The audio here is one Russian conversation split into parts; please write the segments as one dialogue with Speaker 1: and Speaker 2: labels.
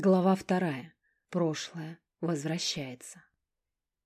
Speaker 1: Глава вторая. Прошлое возвращается.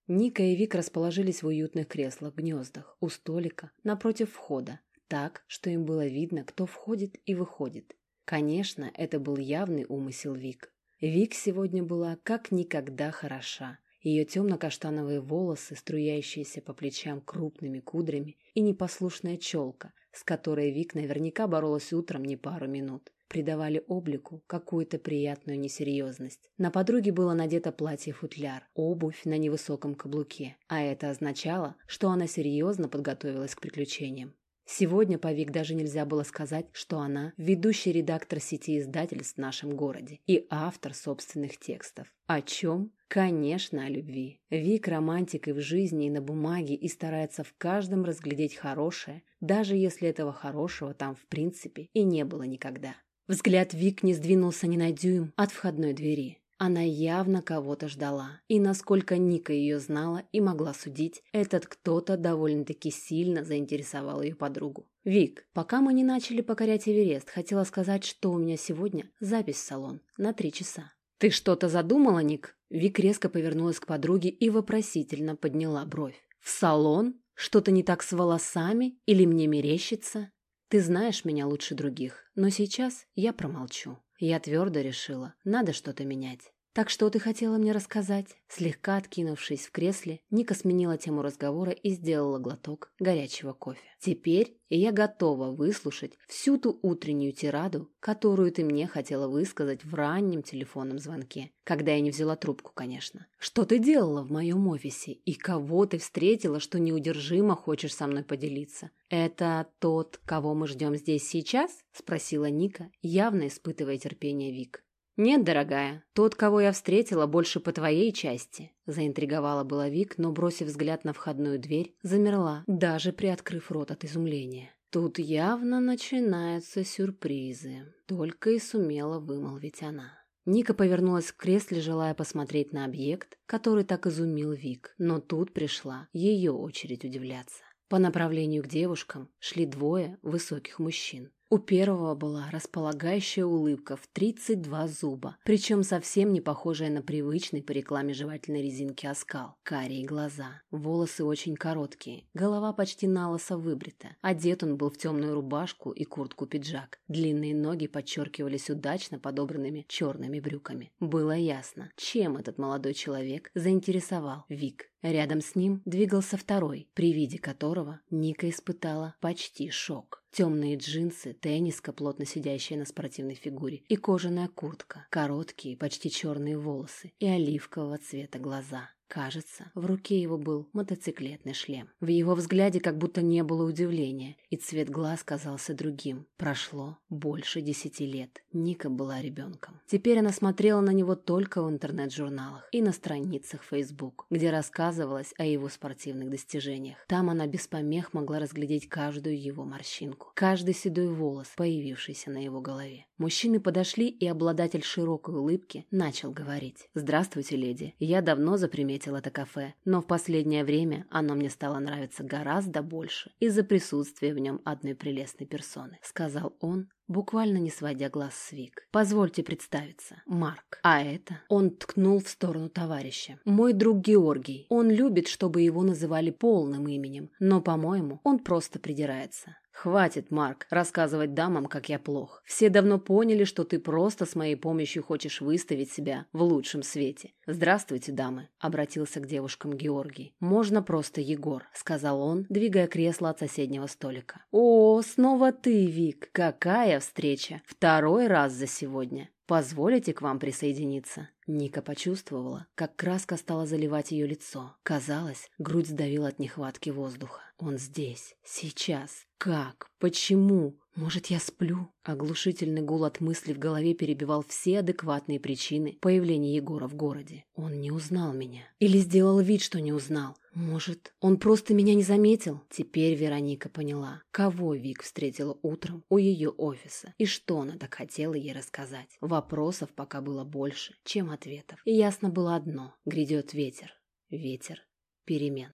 Speaker 1: Ника и Вик расположились в уютных креслах-гнездах у столика напротив входа, так, что им было видно, кто входит и выходит. Конечно, это был явный умысел Вик. Вик сегодня была как никогда хороша. Ее темно-каштановые волосы, струящиеся по плечам крупными кудрями, и непослушная челка, с которой Вик наверняка боролась утром не пару минут придавали облику какую-то приятную несерьезность. На подруге было надето платье-футляр, обувь на невысоком каблуке, а это означало, что она серьезно подготовилась к приключениям. Сегодня по Вик даже нельзя было сказать, что она ведущий редактор сети издательств в нашем городе и автор собственных текстов. О чем? Конечно, о любви. Вик романтик и в жизни, и на бумаге, и старается в каждом разглядеть хорошее, даже если этого хорошего там в принципе и не было никогда. Взгляд Вик не сдвинулся ни на дюйм от входной двери. Она явно кого-то ждала, и насколько Ника ее знала и могла судить, этот кто-то довольно-таки сильно заинтересовал ее подругу. «Вик, пока мы не начали покорять Эверест, хотела сказать, что у меня сегодня запись в салон на три часа». «Ты что-то задумала, Ник?» Вик резко повернулась к подруге и вопросительно подняла бровь. «В салон? Что-то не так с волосами? Или мне мерещится?» Ты знаешь меня лучше других, но сейчас я промолчу. Я твердо решила, надо что-то менять. «Так что ты хотела мне рассказать?» Слегка откинувшись в кресле, Ника сменила тему разговора и сделала глоток горячего кофе. «Теперь я готова выслушать всю ту утреннюю тираду, которую ты мне хотела высказать в раннем телефонном звонке, когда я не взяла трубку, конечно. Что ты делала в моем офисе и кого ты встретила, что неудержимо хочешь со мной поделиться? Это тот, кого мы ждем здесь сейчас?» – спросила Ника, явно испытывая терпение Вик. «Нет, дорогая, тот, кого я встретила, больше по твоей части», заинтриговала была Вик, но, бросив взгляд на входную дверь, замерла, даже приоткрыв рот от изумления. Тут явно начинаются сюрпризы, только и сумела вымолвить она. Ника повернулась в кресле, желая посмотреть на объект, который так изумил Вик, но тут пришла ее очередь удивляться. По направлению к девушкам шли двое высоких мужчин. У первого была располагающая улыбка в 32 зуба, причем совсем не похожая на привычный по рекламе жевательной резинки оскал. Карие глаза, волосы очень короткие, голова почти налысо выбрита. Одет он был в темную рубашку и куртку-пиджак. Длинные ноги подчеркивались удачно подобранными черными брюками. Было ясно, чем этот молодой человек заинтересовал Вик. Рядом с ним двигался второй, при виде которого Ника испытала почти шок. Темные джинсы, тенниска, плотно сидящая на спортивной фигуре, и кожаная куртка, короткие, почти черные волосы и оливкового цвета глаза. Кажется, в руке его был мотоциклетный шлем. В его взгляде как будто не было удивления, и цвет глаз казался другим. Прошло больше десяти лет. Ника была ребенком. Теперь она смотрела на него только в интернет-журналах и на страницах Facebook, где рассказывалось о его спортивных достижениях. Там она без помех могла разглядеть каждую его морщинку, каждый седой волос, появившийся на его голове. Мужчины подошли, и обладатель широкой улыбки начал говорить. «Здравствуйте, леди. Я давно заприметил это кафе, но в последнее время оно мне стало нравиться гораздо больше из-за присутствия в нем одной прелестной персоны», — сказал он, буквально не сводя глаз с Вик. «Позвольте представиться. Марк. А это...» Он ткнул в сторону товарища. «Мой друг Георгий. Он любит, чтобы его называли полным именем, но, по-моему, он просто придирается. «Хватит, Марк, рассказывать дамам, как я плох. Все давно поняли, что ты просто с моей помощью хочешь выставить себя в лучшем свете. Здравствуйте, дамы», — обратился к девушкам Георгий. «Можно просто Егор», — сказал он, двигая кресло от соседнего столика. «О, снова ты, Вик! Какая встреча! Второй раз за сегодня!» «Позволите к вам присоединиться?» Ника почувствовала, как краска стала заливать ее лицо. Казалось, грудь сдавила от нехватки воздуха. Он здесь, сейчас. Как? Почему? Может, я сплю? Оглушительный гул от мыслей в голове перебивал все адекватные причины появления Егора в городе. Он не узнал меня. Или сделал вид, что не узнал. Может, он просто меня не заметил? Теперь Вероника поняла, кого Вик встретила утром у ее офиса и что она так хотела ей рассказать. Вопросов пока было больше, чем ответов. И ясно было одно – грядет ветер. Ветер перемен.